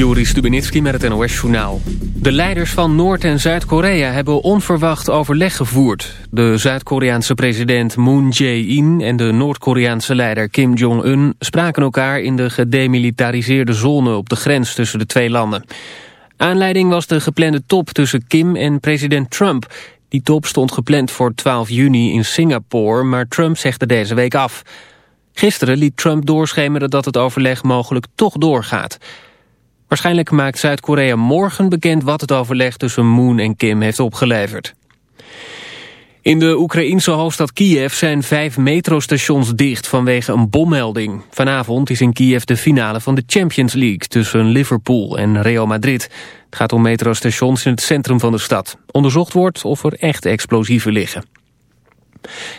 Juri Stubenitski met het NOS-journaal. De leiders van Noord- en Zuid-Korea hebben onverwacht overleg gevoerd. De Zuid-Koreaanse president Moon Jae-in en de Noord-Koreaanse leider Kim Jong-un... spraken elkaar in de gedemilitariseerde zone op de grens tussen de twee landen. Aanleiding was de geplande top tussen Kim en president Trump. Die top stond gepland voor 12 juni in Singapore, maar Trump zegde deze week af. Gisteren liet Trump doorschemeren dat het overleg mogelijk toch doorgaat... Waarschijnlijk maakt Zuid-Korea morgen bekend wat het overleg tussen Moon en Kim heeft opgeleverd. In de Oekraïense hoofdstad Kiev zijn vijf metrostations dicht vanwege een bommelding. Vanavond is in Kiev de finale van de Champions League tussen Liverpool en Real Madrid. Het gaat om metrostations in het centrum van de stad. Onderzocht wordt of er echt explosieven liggen.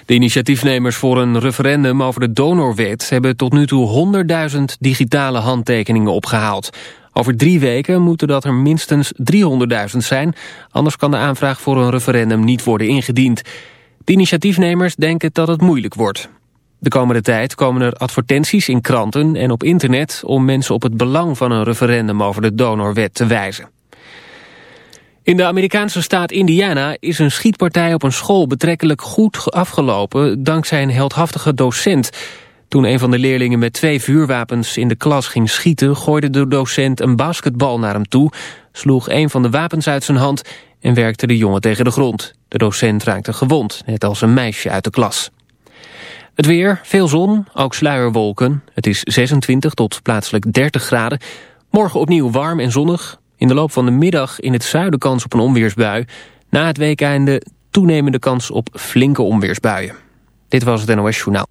De initiatiefnemers voor een referendum over de donorwet hebben tot nu toe 100.000 digitale handtekeningen opgehaald. Over drie weken moeten dat er minstens 300.000 zijn, anders kan de aanvraag voor een referendum niet worden ingediend. De initiatiefnemers denken dat het moeilijk wordt. De komende tijd komen er advertenties in kranten en op internet om mensen op het belang van een referendum over de donorwet te wijzen. In de Amerikaanse staat Indiana is een schietpartij op een school betrekkelijk goed afgelopen dankzij een heldhaftige docent. Toen een van de leerlingen met twee vuurwapens in de klas ging schieten... gooide de docent een basketbal naar hem toe... sloeg een van de wapens uit zijn hand en werkte de jongen tegen de grond. De docent raakte gewond, net als een meisje uit de klas. Het weer, veel zon, ook sluierwolken. Het is 26 tot plaatselijk 30 graden. Morgen opnieuw warm en zonnig. In de loop van de middag in het zuiden kans op een onweersbui. Na het weekeinde toenemende kans op flinke onweersbuien. Dit was het NOS Journaal.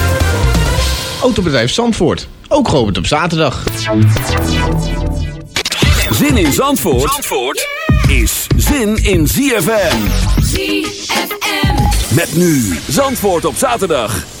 Autobedrijf Zandvoort, ook geopend op zaterdag. Zin in Zandvoort, Zandvoort is zin in ZFM. ZFM. Met nu Zandvoort op zaterdag.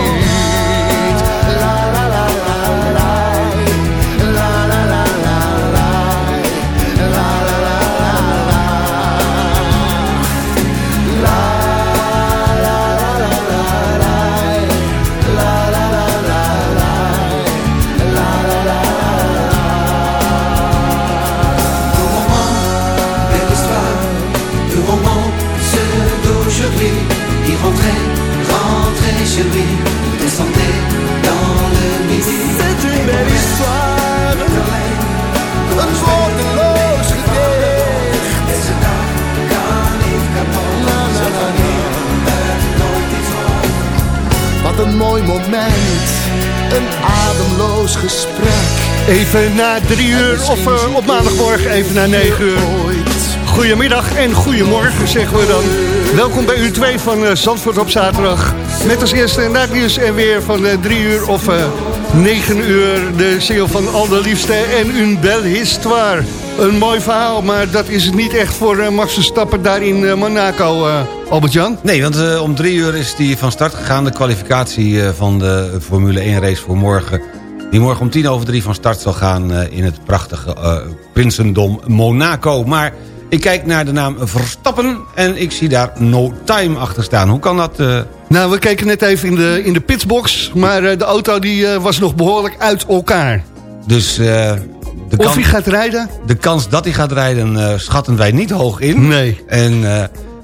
een mooi moment. Een ademloos gesprek. Even na drie uur of eh, op maandagmorgen even na negen uur. Goedemiddag en goedemorgen zeggen we dan. Welkom bij uur 2 van eh, Zandvoort op zaterdag. Met als eerste na het nieuws en weer van eh, drie uur of negen uur... de single van Al de Liefste en Une Belle Histoire. Een mooi verhaal, maar dat is het niet echt voor Max Verstappen daar in Monaco, Albert-Jan. Nee, want eh, om drie uur is die van start gegaan. De kwalificatie eh, van de Formule 1 race voor morgen. Die morgen om tien over drie van start zal gaan eh, in het prachtige Prinsendom Monaco. Maar ik kijk naar de naam Verstappen en ik zie daar No Time achter staan. Hoe kan dat? Nou, we keken net even in de, in de pitsbox, maar de auto die, was nog behoorlijk uit elkaar. Dus de, Of kans, hij gaat rijden? de kans dat hij gaat rijden schatten wij niet hoog in. Nee. En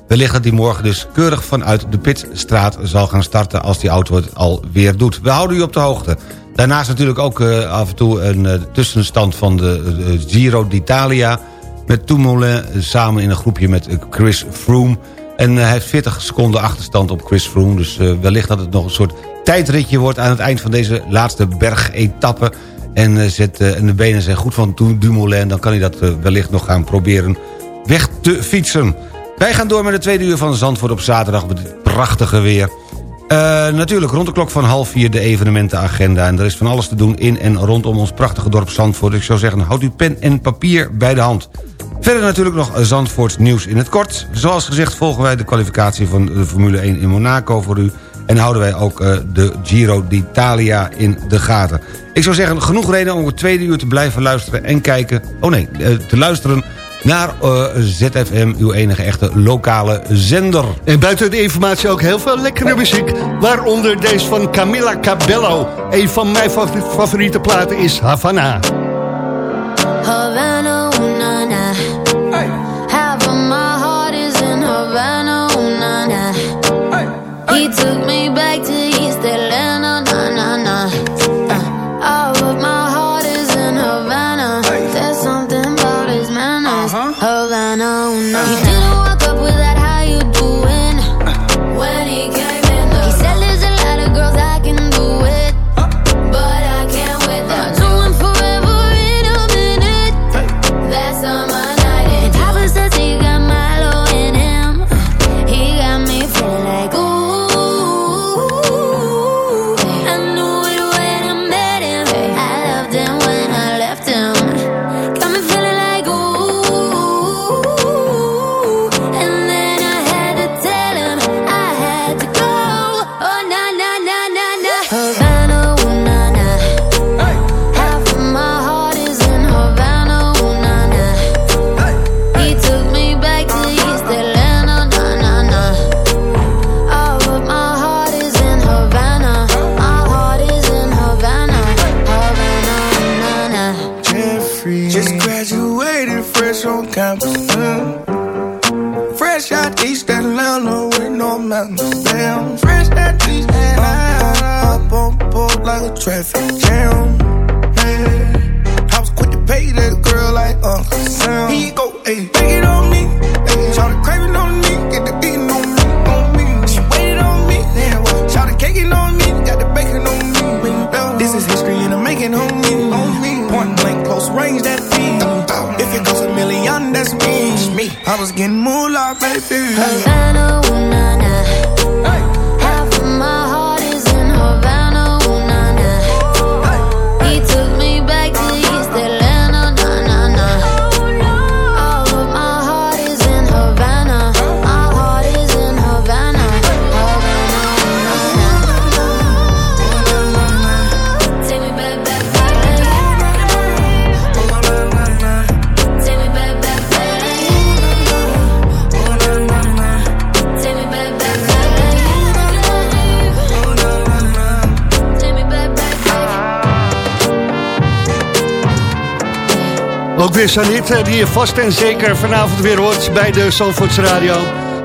wellicht dat hij morgen dus keurig vanuit de pitstraat zal gaan starten... als die auto het alweer doet. We houden u op de hoogte. Daarnaast natuurlijk ook eh, af en toe een eh, tussenstand van de eh, Giro d'Italia... met Dumoulin samen in een groepje met Chris Froome. En hij heeft 40 seconden achterstand op Chris Froome. Dus wellicht dat het nog een soort tijdritje wordt... aan het eind van deze laatste bergetappe. En, zet, en de benen zijn goed van Du- Dumoulin... dan kan hij dat wellicht nog gaan proberen weg te fietsen. Wij gaan door met de tweede uur van Zandvoort op zaterdag... met dit prachtige weer. Eh, natuurlijk rond de klok van half vier de evenementenagenda. En er is van alles te doen in en rondom ons prachtige dorp Zandvoort. Ik zou zeggen, houd uw pen en papier bij de hand. Verder natuurlijk nog Zandvoorts nieuws in het kort. Zoals gezegd volgen wij de kwalificatie van de Formule 1 in Monaco voor u. En houden wij ook eh, de Giro d'Italia in de gaten. Ik zou zeggen, genoeg reden om het tweede uur te blijven luisteren en kijken... Oh nee, eh, te luisteren naar eh, ZFM, uw enige echte lokale zender. En buiten de informatie ook heel veel lekkere muziek. Waaronder deze van Camila Cabello. Een van mijn favori- favoriete platen is. Havana, Een Sanit, eh, die je vast en zeker vanavond weer hoort bij de Zandvoorts Radio.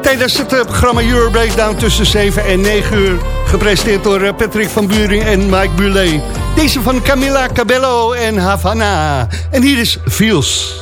Tijdens het eh, programma Euro Breakdown tussen 7 en 9 uur. Gepresenteerd door eh, Patrick van Buren en Mike Bulet. Deze van Camilla Cabello en Havana. En hier is Fiels.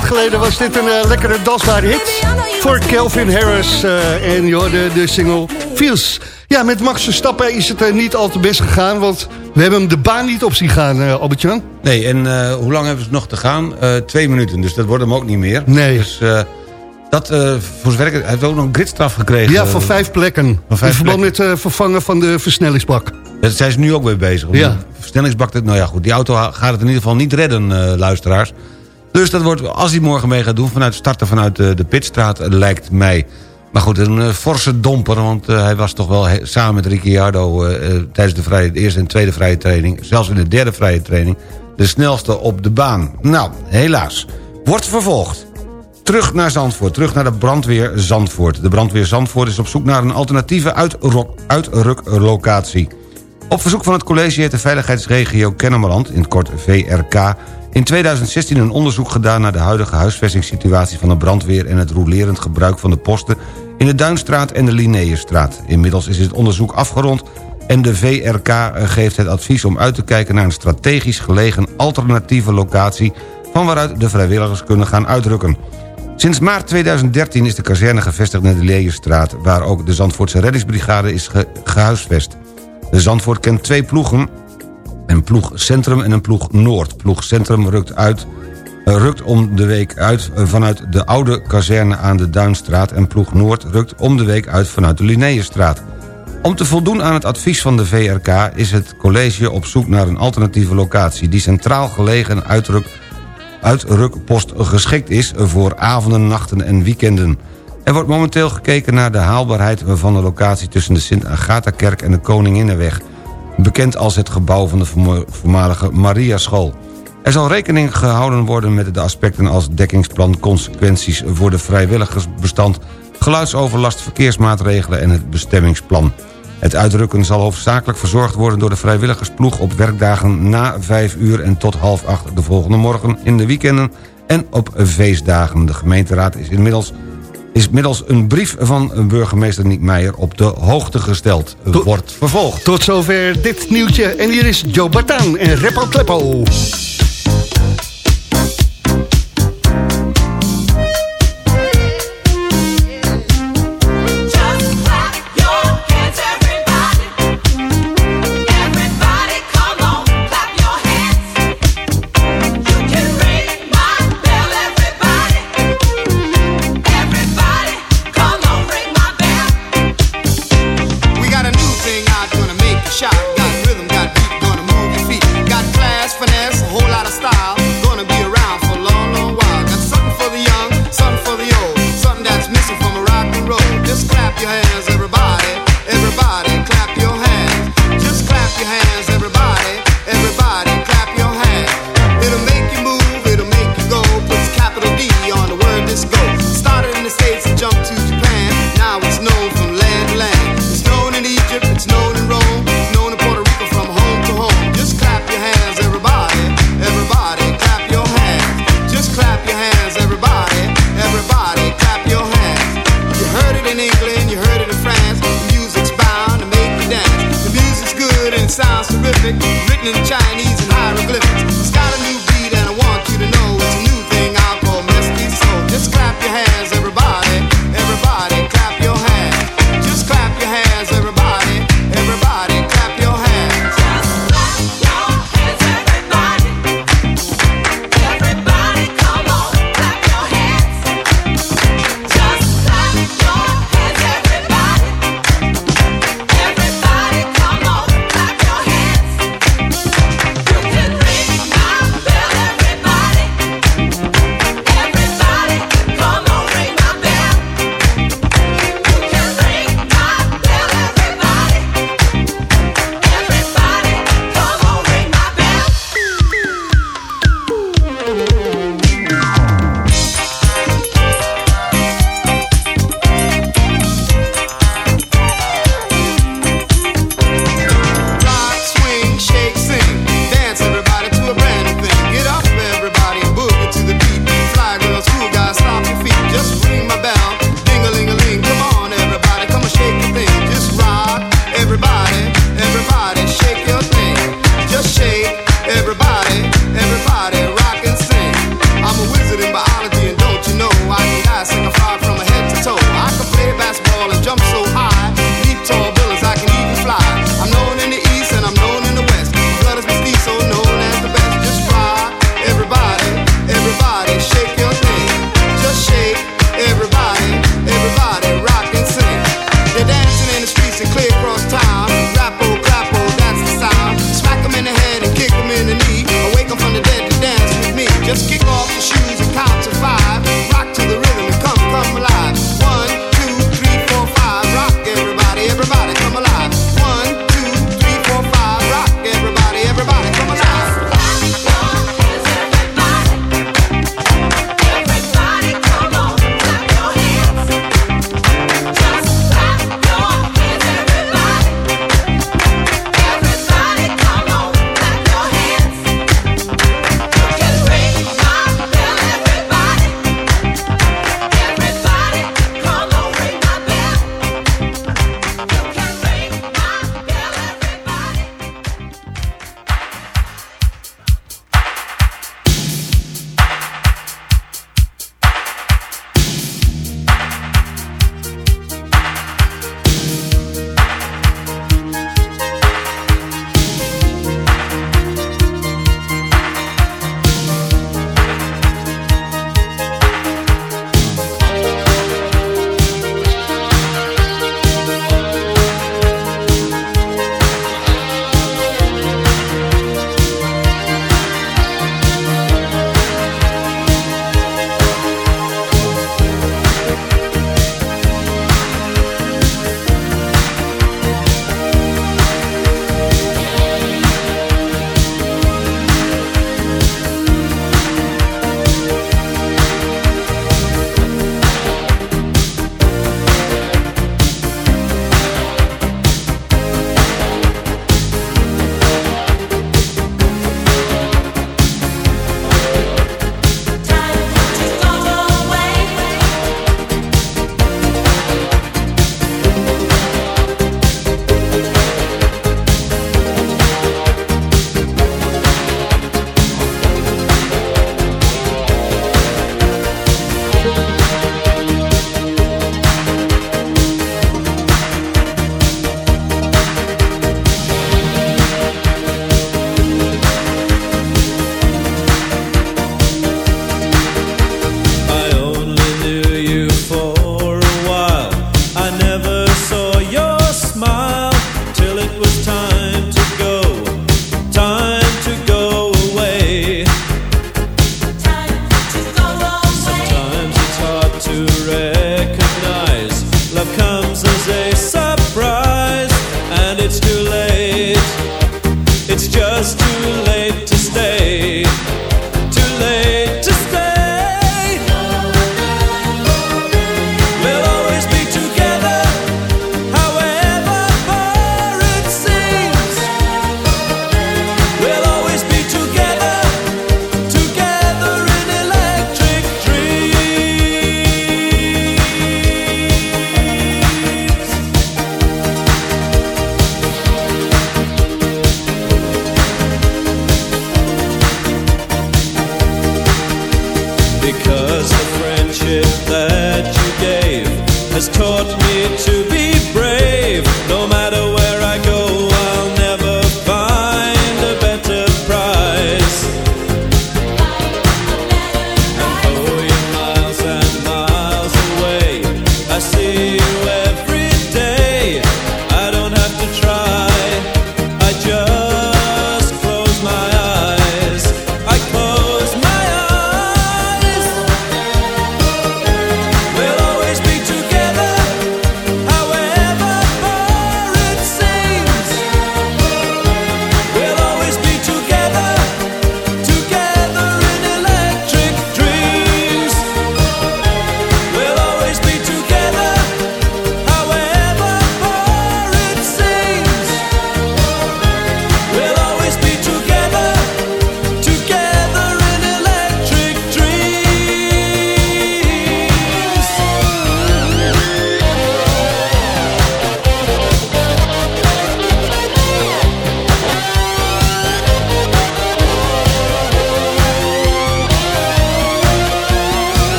tijd geleden was dit een eh, lekkere dansbare hit voor Kelvin Harris eh, en hoorde de single Feels. Ja, met Max Verstappen is het eh, niet al te best gegaan, want we hebben hem de baan niet op zien gaan, eh, Albert-Jan. Nee, en hoe lang hebben ze nog te gaan? Twee minuten, dus dat wordt hem ook niet meer. Nee. Dus dat, eh voor zover hij heeft ook nog een gridstraf gekregen. Ja, van vijf plekken. Van vijf in verband met het vervangen van de versnellingsbak. Daar zijn ze nu ook mee bezig. Ja. De Versnellingsbak, nou ja goed, die auto gaat het in ieder geval niet redden, luisteraars. Dus dat wordt, als hij morgen mee gaat doen, vanuit starten vanuit de, de pitstraat, eh, lijkt mij. Maar goed, een eh, forse domper, want eh, hij was toch wel samen met Ricciardo... eh, eh, tijdens de, vrije, de eerste en tweede vrije training, zelfs in de derde vrije training... de snelste op de baan. Nou, helaas. Wordt vervolgd. Terug naar Zandvoort, terug naar de brandweer Zandvoort. De brandweer Zandvoort is op zoek naar een alternatieve uitruklocatie. Op verzoek van het college heeft de veiligheidsregio Kennemerland... in het kort VRK... in 2016 een onderzoek gedaan naar de huidige huisvestingssituatie van de brandweer... en het roelerend gebruik van de posten in de Duinstraat en de Linnaeusstraat. Inmiddels is het onderzoek afgerond en de VRK geeft het advies om uit te kijken... naar een strategisch gelegen alternatieve locatie... van waaruit de vrijwilligers kunnen gaan uitrukken. Sinds maart 2013 is de kazerne gevestigd in de Leejestraat... waar ook de Zandvoortse reddingsbrigade is ge- gehuisvest. De Zandvoort kent twee ploegen, een ploeg Centrum en een ploeg Noord. Ploeg Centrum rukt, uit, eh, rukt om de week uit eh, vanuit de oude kazerne aan de Duinstraat... en ploeg Noord rukt om de week uit vanuit de Linnaeusstraat. Om te voldoen aan het advies van de VRK is het college op zoek naar een alternatieve locatie... die centraal gelegen uitruk, uitrukpost geschikt is voor avonden, nachten en weekenden. Er wordt momenteel gekeken naar de haalbaarheid van de locatie... tussen de Sint-Agatha-kerk en de Koninginnenweg... bekend als het gebouw van de voormalige Mariaschool. Er zal rekening gehouden worden met de aspecten als dekkingsplan... consequenties voor de vrijwilligersbestand... geluidsoverlast, verkeersmaatregelen en het bestemmingsplan. Het uitrukken zal hoofdzakelijk verzorgd worden door de vrijwilligersploeg... op werkdagen na 5 uur en tot half 8 de volgende morgen in de weekenden... en op feestdagen. De gemeenteraad is inmiddels is middels een brief van burgemeester Niek Meijer op de hoogte gesteld. Wordt vervolgd. Tot zover dit nieuwtje. En hier is Joe Bartaan en Repo Kleppo.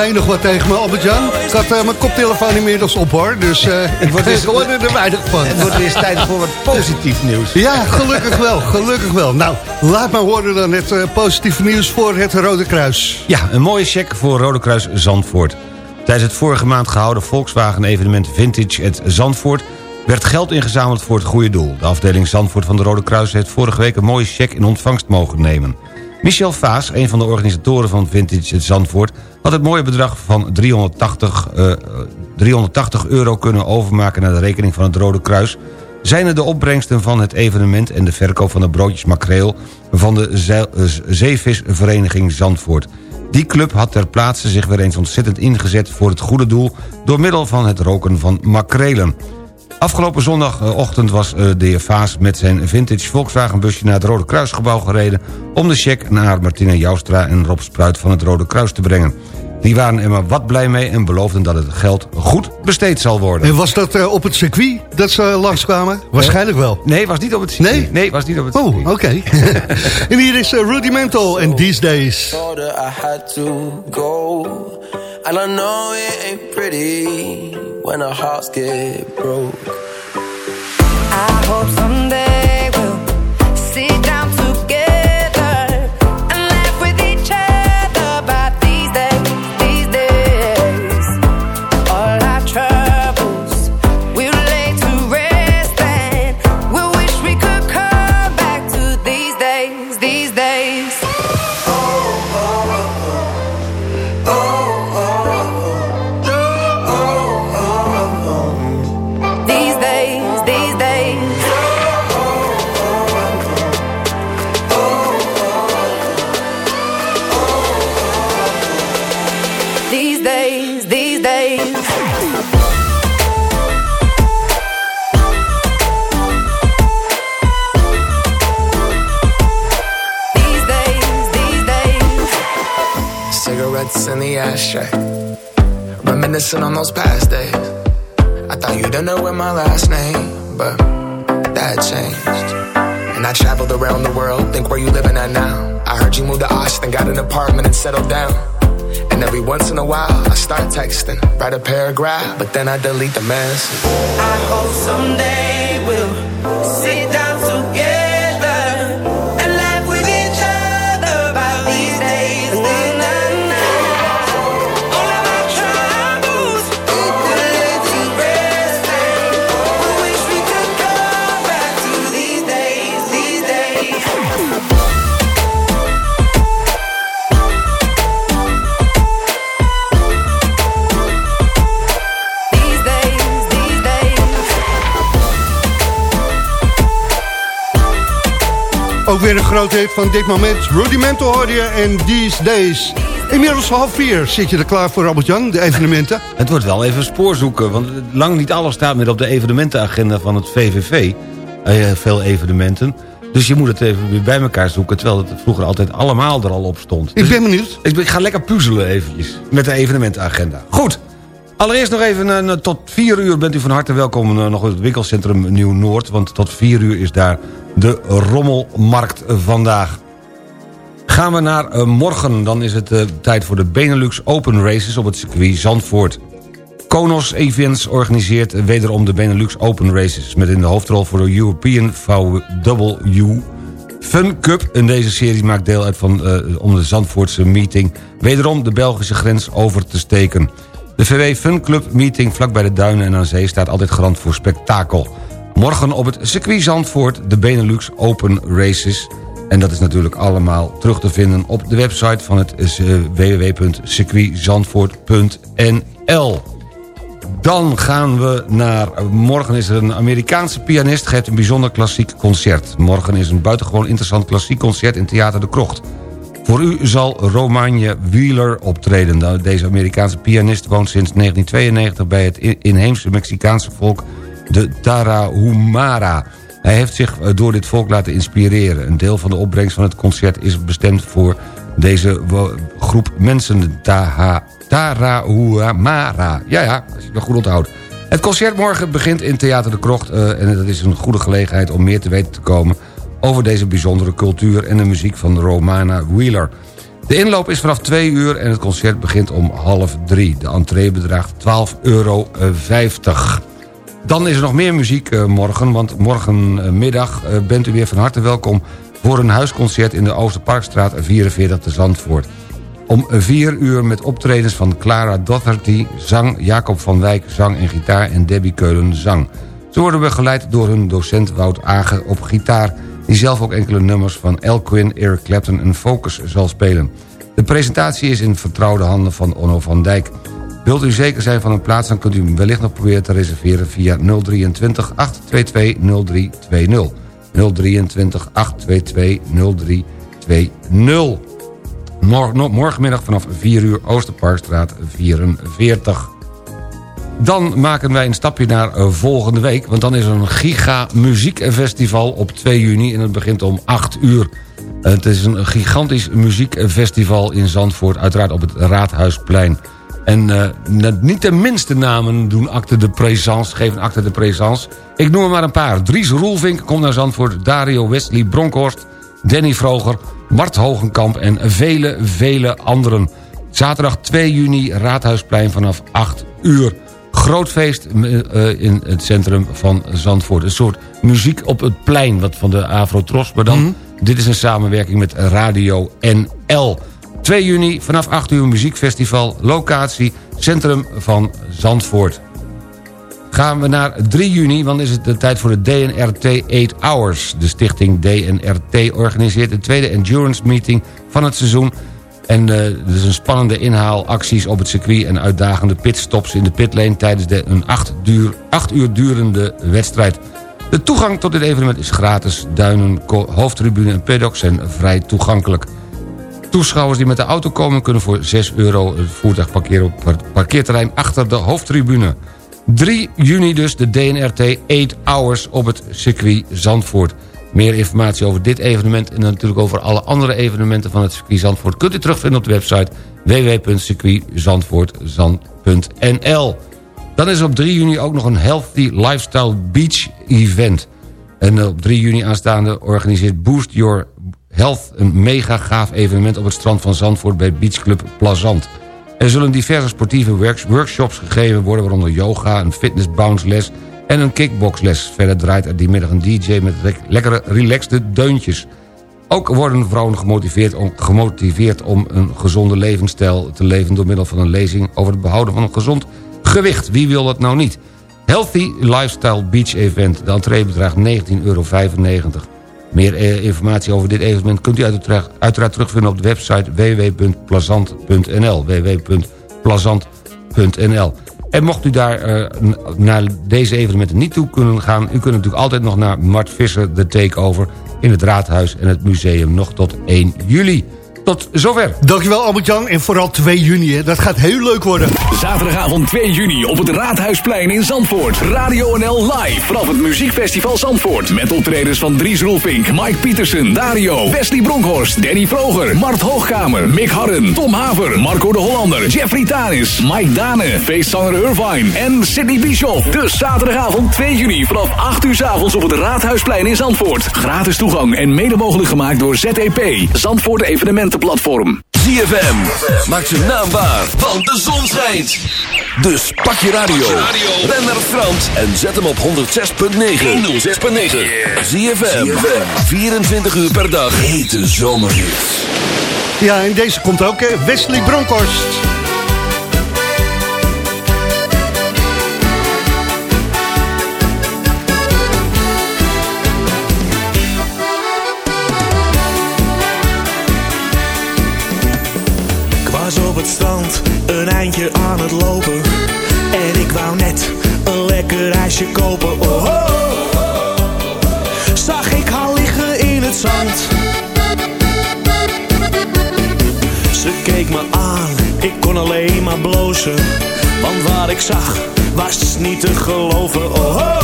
Zei nog wat tegen me, Albert-Jan? Ik had eh, mijn koptelefoon inmiddels op, hoor. Dus eh ik dus- hoorde er weinig van. Het wordt weer tijd voor wat positief nieuws. Ja, gelukkig wel, gelukkig wel. Nou, laat maar horen dan het eh, positieve nieuws voor het Rode Kruis. Ja, een mooie check voor Rode Kruis Zandvoort. Tijdens het vorige maand gehouden Volkswagen-evenement Vintage at Zandvoort... werd geld ingezameld voor het goede doel. De afdeling Zandvoort van de Rode Kruis heeft vorige week... een mooie check in ontvangst mogen nemen. Michel Vaas, een van de organisatoren van Vintage at Zandvoort... had het mooie bedrag van 380, eh, 380 euro kunnen overmaken... naar de rekening van het Rode Kruis... zijn er de opbrengsten van het evenement... en de verkoop van de broodjes makreel... van de eh, zeevisvereniging Zandvoort... Die club had ter plaatse zich weer eens ontzettend ingezet voor het goede doel... door middel van het roken van makrelen. Afgelopen zondagochtend was eh, de heer Vaas met zijn vintage Volkswagen busje... naar het Rode Kruisgebouw gereden... om de cheque naar Martina Joustra en Rob Spruit van het Rode Kruis te brengen. Die waren er maar wat blij mee en beloofden dat het geld goed besteed zal worden. En was dat eh, op het circuit dat ze langskwamen? Waarschijnlijk wel. Nee, was niet op het circuit. Nee? Nee, was niet op het Oh, circuit. oké. en hier is uh, Rudimental en These Days. I had to go. And I know it ain't pretty when our hearts get broke. I hope someday ashtray. Reminiscing on those past days. I thought you didn't know my last name, but that changed. And I traveled around the world, think where you living at now. I heard you moved to Austin, got an apartment and settled down. And every once in a while, I start texting, write a paragraph, but then I delete the message. I hope someday we'll sit down Ook weer een groot hit van dit moment. Rudimental hoor je en These Days. Inmiddels half vier. Zit je er klaar voor, Albert-Jan, de evenementen? Het wordt wel even spoor zoeken, want lang niet alles staat meer op de evenementenagenda van het VVV. Eh, veel evenementen. Dus je moet het even weer bij elkaar zoeken, terwijl het vroeger altijd allemaal er al op stond. Ik Dus ben benieuwd. ik, ben- ik ga lekker puzzelen eventjes met de evenementenagenda. Goed, allereerst nog even eh, tot vier uur bent u van harte welkom eh, nog in het winkelcentrum Nieuw-Noord. Want tot vier uur is daar de rommelmarkt vandaag. Gaan we naar eh, morgen, dan is het tijd voor de Benelux Open Races op het circuit Zandvoort. Konos Events organiseert wederom de Benelux Open Races... met in de hoofdrol voor de European VW Fun Cup. In deze serie maakt deel uit van om de Zandvoortse meeting... wederom de Belgische grens over te steken. De VW Fun Club meeting vlakbij de Duinen en aan Zee... staat altijd garant voor spektakel. Morgen op het circuit Zandvoort de Benelux Open Races... En dat is natuurlijk allemaal terug te vinden op de website van het eh, www.circuitzandvoort.nl. Dan gaan we naar... Morgen is er een Amerikaanse pianist... geeft een bijzonder klassiek concert. Morgen is een buitengewoon interessant klassiek concert... in Theater de Krocht. Voor u zal Romanje Wheeler optreden. Nou, Deze Amerikaanse pianist woont sinds 1992... bij het in- inheemse Mexicaanse volk de Tarahumara. Hij heeft zich eh, door dit volk laten inspireren. Een deel van de opbrengst van het concert is bestemd voor deze groep mensen. De Tarahumara. Ja, ja, als je nog goed onthoudt. Het concert morgen begint in Theater de Krocht... eh, en dat is een goede gelegenheid om meer te weten te komen... over deze bijzondere cultuur en de muziek van Romana Wheeler. De inloop is vanaf 2 uur en het concert begint om half 3. De entree bedraagt 12,50 euro. Dan is er nog meer muziek eh, morgen, want morgenmiddag eh, bent u weer van harte welkom... voor een huisconcert in de Oosterparkstraat 44 te Zandvoort. Om 4 uur met optredens van Clara Doherty, zang... Jacob van Wijk, zang en gitaar en Debbie Keulen, zang. Ze worden begeleid door hun docent Wout Agen op gitaar... die zelf ook enkele nummers van Al Quinn, Eric Clapton en Focus zal spelen. De presentatie is in vertrouwde handen van Onno van Dijk... Wilt u zeker zijn van een plaats, dan kunt u hem wellicht nog proberen te reserveren via 023 822 0320. 023 822 0320. Morgen, no- morgenmiddag vanaf 4 uur Oosterparkstraat 44. Dan maken wij een stapje naar eh, volgende week... want dan is er een giga muziekfestival op 2 juni... en het begint om 8 uur. Eh, Het is een gigantisch muziekfestival in Zandvoort... uiteraard op het Raadhuisplein. En eh, niet de minste namen doen acte de présence, geven acte de présence. Ik noem er maar een paar. Dries Roelvink komt naar Zandvoort. Dario Wesley Bronkhorst. Danny Vroger. Mart Hogenkamp en vele, vele anderen. Zaterdag 2 juni, Raadhuisplein vanaf 8 uur. Groot feest eh, in het centrum van Zandvoort. Een soort muziek op het plein, wat van de Afro-Tros. Maar dan, dit is een samenwerking met Radio NL. 2 juni vanaf 8 uur muziekfestival. Locatie, centrum van Zandvoort. Gaan we naar 3 juni, want is het de tijd voor de DNRT 8 Hours. De stichting DNRT organiseert de tweede endurance meeting van het seizoen. En er is een spannende inhaalacties op het circuit... en uitdagende pitstops in de pitlane... tijdens de, een 8 uur, acht uur durende wedstrijd. De toegang tot dit evenement is gratis. Duinen, hoofdtribune en paddocks zijn vrij toegankelijk. Toeschouwers die met de auto komen kunnen voor 6 euro het voertuig parkeren op het parkeerterrein achter de hoofdtribune. 3 juni dus de DNRT 8 Hours op het circuit Zandvoort. Meer informatie over dit evenement en natuurlijk over alle andere evenementen van het circuit Zandvoort... kunt u terugvinden op de website www.circuitzandvoortzand.nl. Dan is op 3 juni ook nog een Healthy Lifestyle Beach Event. En op 3 juni aanstaande organiseert Boost Your Health... een mega gaaf evenement op het strand van Zandvoort... bij Beach Club Plazant. Er zullen diverse sportieve works- workshops gegeven worden... waaronder yoga, een fitness bounce les en een kickboxles. Verder draait er die middag een DJ met lek- lekkere relaxte deuntjes. Ook worden vrouwen gemotiveerd om, gemotiveerd om een gezonde levensstijl te leven... door middel van een lezing over het behouden van een gezond gewicht. Wie wil dat nou niet? Healthy Lifestyle Beach Event. De entree bedraagt 19,95 euro. Meer eh, informatie over dit evenement kunt u uiteraard terugvinden op de website www.plazant.nl www.plazant.nl En mocht u daar eh, naar deze evenementen niet toe kunnen gaan... u kunt natuurlijk altijd nog naar Mart Visser, de Takeover... in het Raadhuis en het museum nog tot 1 juli. Tot zover. Dankjewel Albert-Jan. En vooral 2 juni, hè. dat gaat heel leuk worden. Zaterdagavond 2 juni op het Raadhuisplein in Zandvoort. Radio NL live vanaf het Muziekfestival Zandvoort. Met optredens van Dries Roelvink, Mike Pietersen, Dario, Wesley Bronkhorst, Danny Vroger, Mart Hoogkamer, Mick Harren, Tom Haver, Marco de Hollander, Jeffrey Tanis, Mike Dane, feestzanger Irvine en Sidney Bischoff. Dus zaterdagavond 2 juni vanaf 8 uur 's avonds op het Raadhuisplein in Zandvoort. Gratis toegang en mede mogelijk gemaakt door ZEP, Zandvoort Evenementenplatform. ZFM maakt zijn naam waar, want de zon schijnt. Dus pak je radio, ren naar Frans en zet hem op 106.9. 106.9. ZFM, 24 uur per dag. Hete zomerhits. Ja, en deze komt ook. Wesley Bronkhorst. Een eindje aan het lopen. En ik wou net een lekker ijsje kopen. Oh, oh. Zag ik haar liggen in het zand. Ze keek me aan, ik kon alleen maar blozen. Want wat ik zag, was niet te geloven. Oh, oh.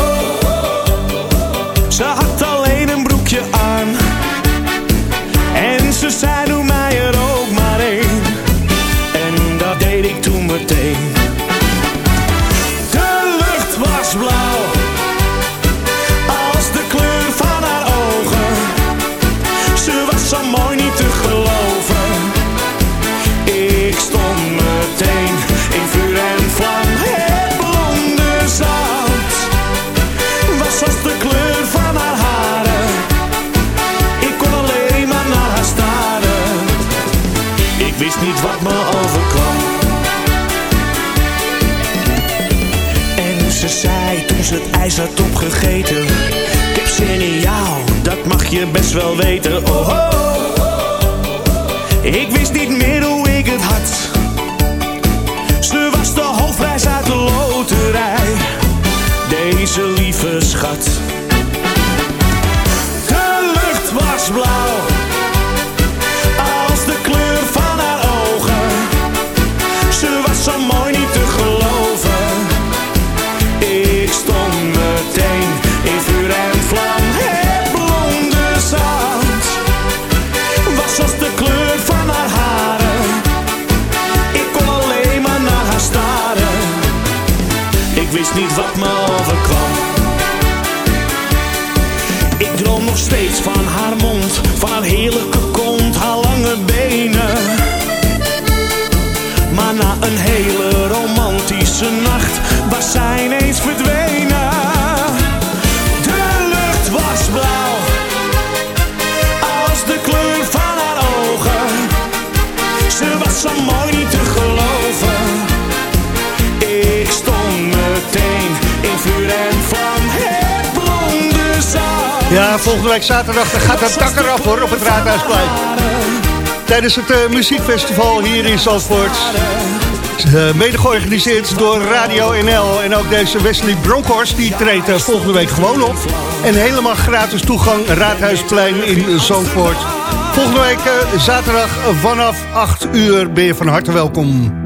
Ze had ik wel weten. Oh, oh. Ja, volgende week zaterdag gaat het dak eraf hoor, op het Raadhuisplein. Tijdens het eh, muziekfestival hier in Zandvoort. Eh, mede georganiseerd door Radio NL. En ook deze Wesley Bronkhorst, die treedt eh, volgende week gewoon op. En helemaal gratis toegang Raadhuisplein in Zandvoort. Volgende week zaterdag vanaf 8 uur ben je van harte welkom.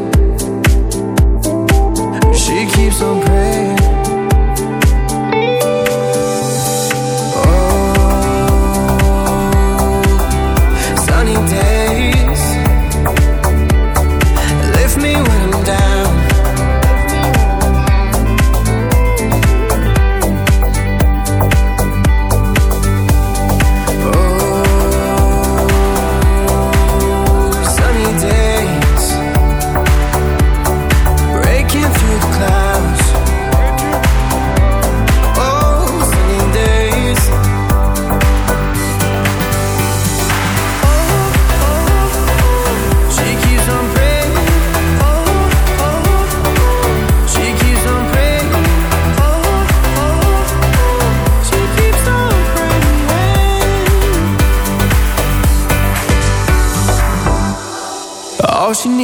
Keeps on praying.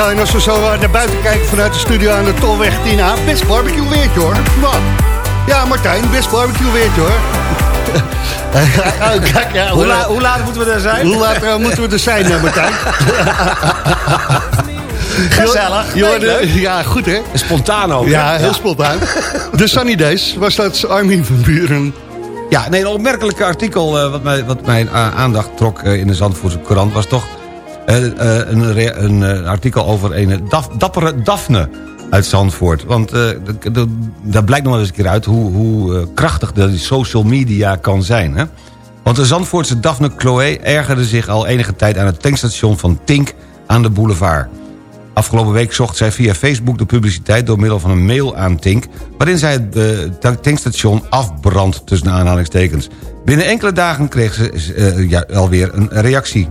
Ja, en als we zo eh, naar buiten kijken vanuit de studio aan de Tolweg 10A... best barbecue weertje hoor. Ja, Martijn, best barbecue weertje hoor. Oh, kijk, ja, Hoe la- hoe laat moeten we er zijn? Hoe laat eh, moeten we er zijn, eh, Martijn? Gezellig. ja, goed hè? Spontaan ook. Ja, heel spontaan. De Sunny Days was dat Armin van Buren. Ja, nee, een opmerkelijke artikel wat, mij, wat mijn aandacht trok in de Zandvoortse Courant... was toch een, rea- een eh, artikel over een dappere Daphne uit Zandvoort. Want eh, de- daar blijkt nog eens een keer uit hoe, hoe eh, krachtig de social media kan zijn. Hè? Want de Zandvoortse Daphne Chloé ergerde zich al enige tijd... aan het tankstation van Tink aan de boulevard. Afgelopen week zocht zij via Facebook de publiciteit... door middel van een mail aan Tink... waarin zij het eh, tank- tankstation afbrandt tussen aanhalingstekens. Binnen enkele dagen kreeg ze eh, ja, alweer een reactie.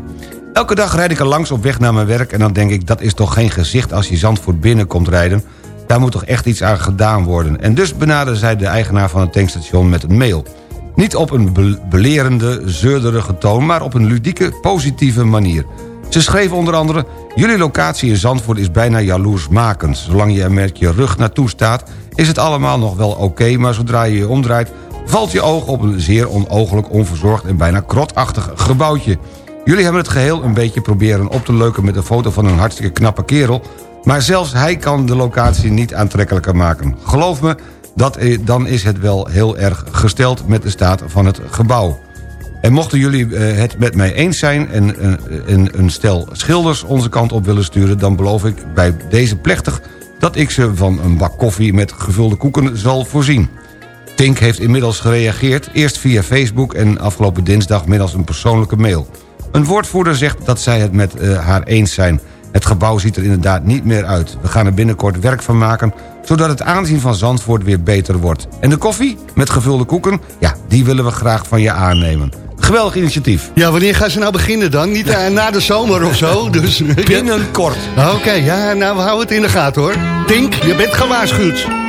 Elke dag rijd ik er langs op weg naar mijn werk... en dan denk ik, dat is toch geen gezicht als je Zandvoort binnenkomt rijden... daar moet toch echt iets aan gedaan worden. En dus benaderde zij de eigenaar van het tankstation met een mail. Niet op een be- belerende, zeurderige toon... maar op een ludieke, positieve manier. Ze schreef onder andere... Jullie locatie in Zandvoort is bijna jaloersmakend. Zolang je er met je rug naartoe staat... is het allemaal nog wel oké... maar zodra je je omdraait... valt je oog op een zeer onogelijk, onverzorgd... en bijna krotachtig gebouwtje. Jullie hebben het geheel een beetje proberen op te leuken... met een foto van een hartstikke knappe kerel... maar zelfs hij kan de locatie niet aantrekkelijker maken. Geloof me, dat, dan is het wel heel erg gesteld... met de staat van het gebouw. En mochten jullie eh, het met mij eens zijn... en eh, een, een stel schilders onze kant op willen sturen... dan beloof ik bij deze plechtig... dat ik ze van een bak koffie met gevulde koeken zal voorzien. Tink heeft inmiddels gereageerd, eerst via Facebook... en afgelopen dinsdag middels een persoonlijke mail. Een woordvoerder zegt dat zij het met eh, haar eens zijn. Het gebouw ziet er inderdaad niet meer uit. We gaan er binnenkort werk van maken... zodat het aanzien van Zandvoort weer beter wordt. En de koffie met gevulde koeken? Ja, die willen we graag van je aannemen. Geweldig initiatief. Ja, wanneer gaan ze nou beginnen dan? Niet eh, na de zomer of zo? Dus, Binnenkort. Oké, ja, nou we houden het in de gaten hoor. Tink, je bent gewaarschuwd.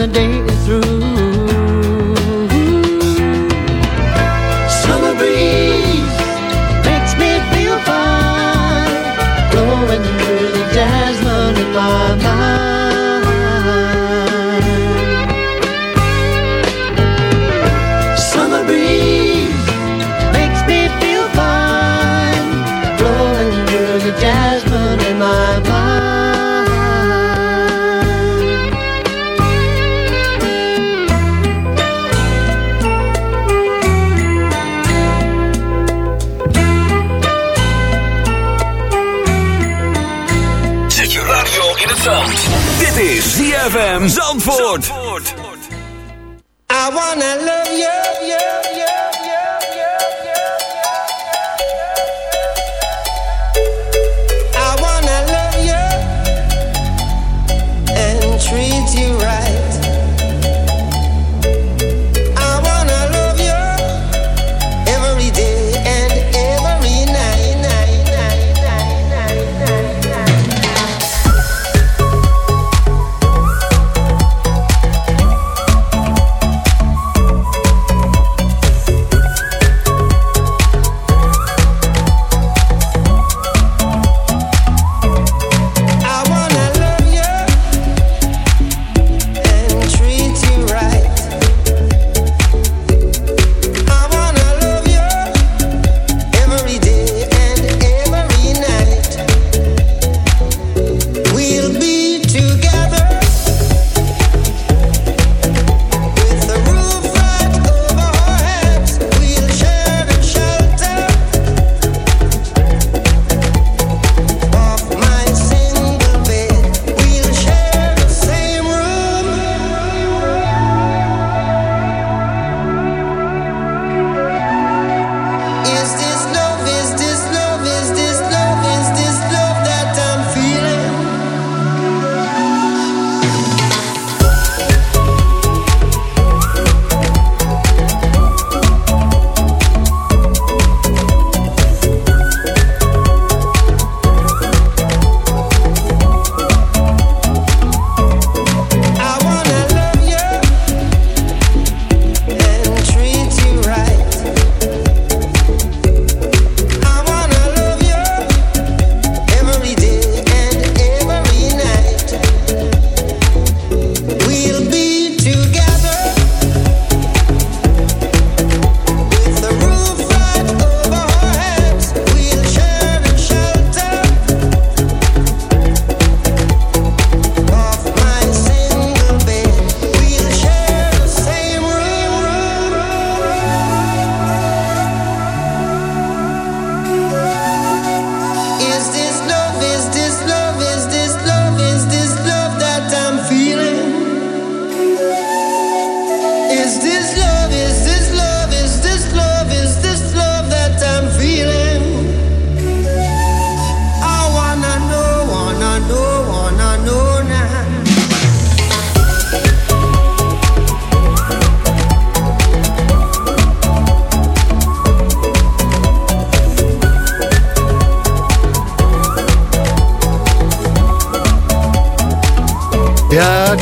the day is through. ZFM Zandvoort.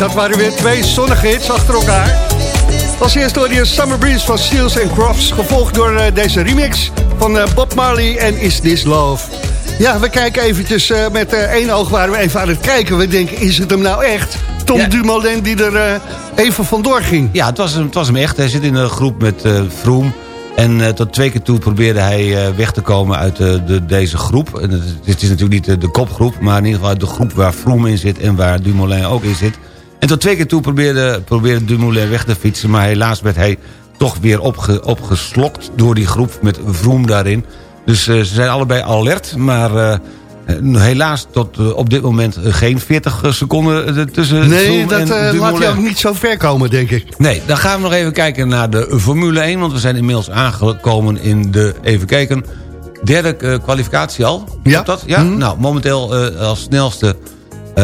Dat waren weer twee zonnige hits achter elkaar. Als eerste hoorde je Summer Breeze van Seals Crofts... gevolgd door eh, deze remix van eh, Bob Marley en Is This Love. Ja, we kijken eventjes eh, met één oog waren we even aan het kijken. We denken, is het hem nou echt? Tom Dumoulin die er even vandoor ging. Ja, het was, hem, het was hem echt. Hij zit in een groep met eh Vroom. En tot twee keer toe probeerde hij weg te komen uit de, deze groep. En het, is- natuurlijk niet de, de kopgroep... maar in ieder geval uit de groep waar Vroom in zit... en waar Dumoulin ook in zit. En tot twee keer toe probeerde, probeerde Dumoulin weg te fietsen... maar helaas werd hij toch weer opge, opgeslokt door die groep met Vroom daarin. Dus eh, ze zijn allebei alert, maar... eh, eh, Helaas tot op dit moment geen 40 seconden tussen Nee, Vroom dat en laat hij ook niet zo ver komen, denk ik. Nee, dan gaan we nog even kijken naar de Formule 1. Want we zijn inmiddels aangekomen in de, even kijken, derde kwalificatie al. Ja. dat? Ja? Nou, momenteel als snelste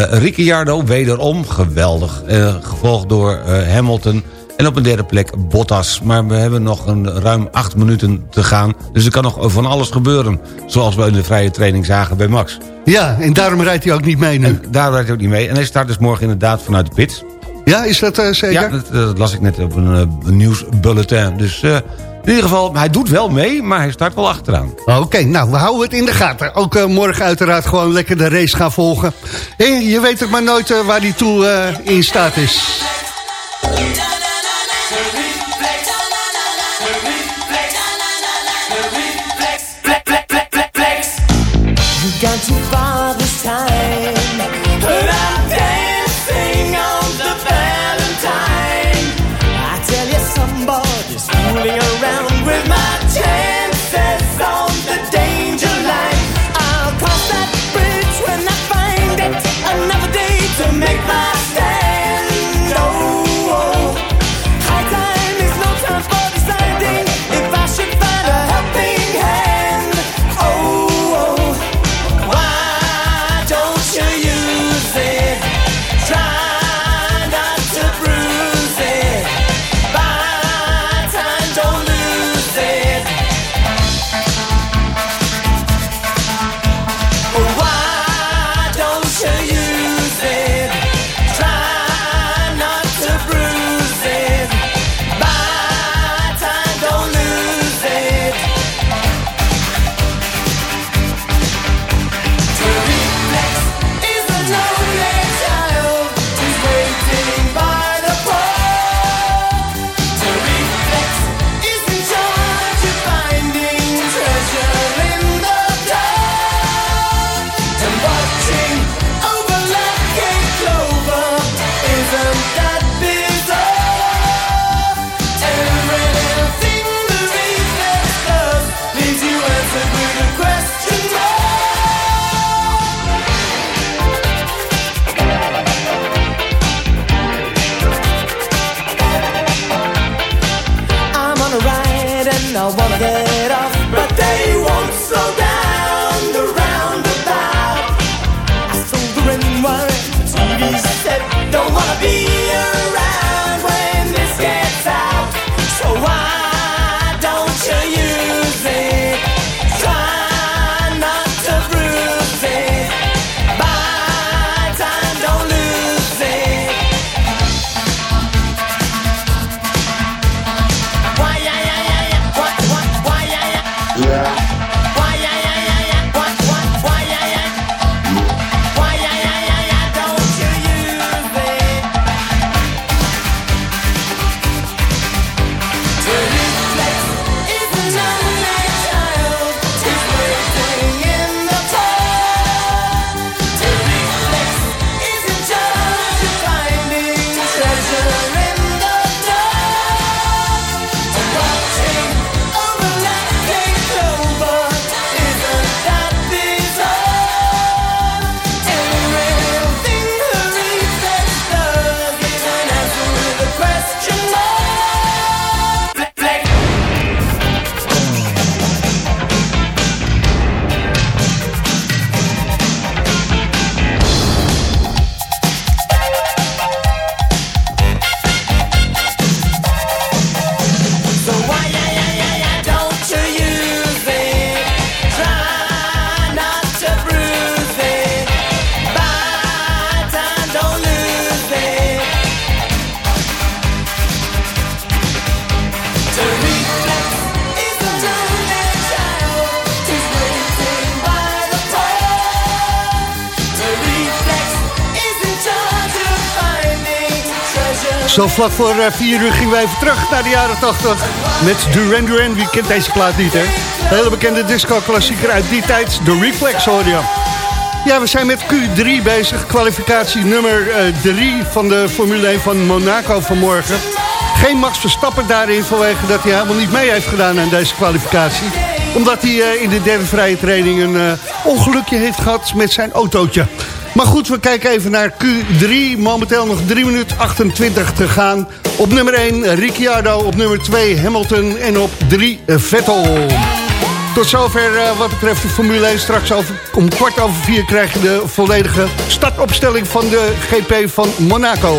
Ricciardo, wederom geweldig. Eh, gevolgd door eh, Hamilton. En op een derde plek Bottas. Maar we hebben nog een ruim acht minuten te gaan. Dus er kan nog van alles gebeuren. Zoals we in de vrije training zagen bij Max. Ja, en daarom rijdt hij ook niet mee nu. Daar rijdt hij ook niet mee. En hij start dus morgen inderdaad vanuit de pits. Ja, is dat eh, zeker? Ja, dat, dat las ik net op een, eh, nieuwsbulletin. Dus eh, in ieder geval, hij doet wel mee, maar hij start wel achteraan. Oké, nou, we houden het in de gaten. Ook eh, morgen uiteraard gewoon lekker de race gaan volgen. Eh, je weet het maar nooit eh, waar die toe in staat is. Vlak voor eh, vier uur gingen wij even terug naar de jaren 80 met Duran Duran. Wie kent deze plaat niet, hè? Een hele bekende disco-klassieker uit die tijd, de Reflex hoor je. Ja, we zijn met Q3 bezig, kwalificatie nummer 3 van de Formule 1 van Monaco vanmorgen. Geen Max Verstappen daarin vanwege dat hij helemaal niet mee heeft gedaan aan deze kwalificatie. Omdat hij eh, in de derde vrije training een eh, ongelukje heeft gehad met zijn autootje. Maar goed, we kijken even naar Q3. Momenteel nog 3 minuten 28 te gaan. Op nummer 1 Ricciardo, op nummer 2 Hamilton en op 3 Vettel. Tot zover eh, wat betreft de Formule 1. Straks om kwart over vier krijg je de volledige startopstelling van de GP van Monaco.